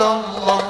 illallah.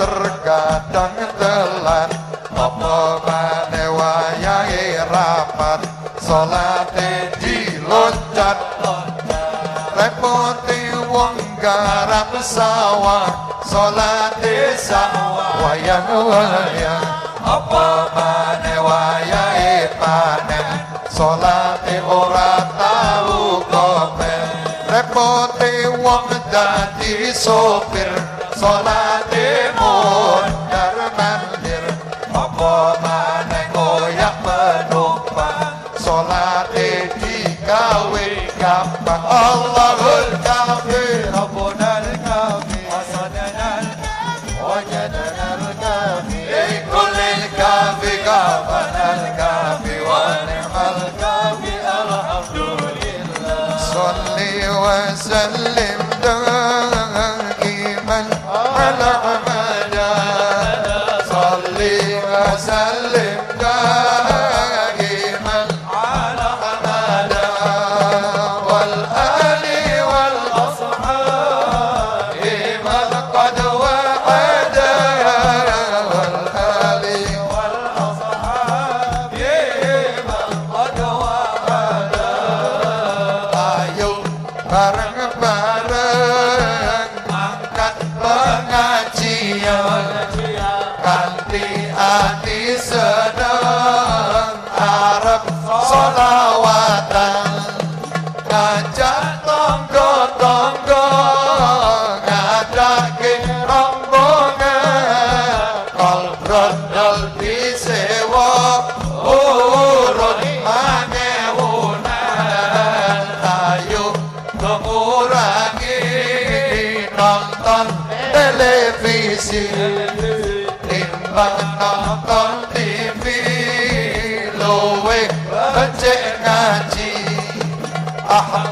terkadang telat apa maneh rapat salate diloncat. Repote wong garap sawah salate sawah wayahe panen salate repote wong dadi sopir salate mondar mandir apa maneh koyak penumpang salate digawe gampang. Allahul kafi güzelliğin Rodol di sewa Oh rohmane unan Ayo mengurangi Nonton televisi Timbang nonton TV Luwe becek ngaji Ahmad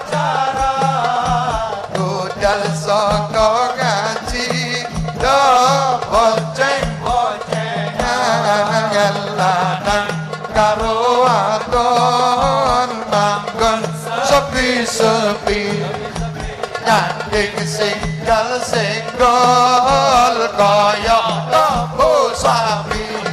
wa sallim sepi nyanding singgal singgol kaya tambu sapi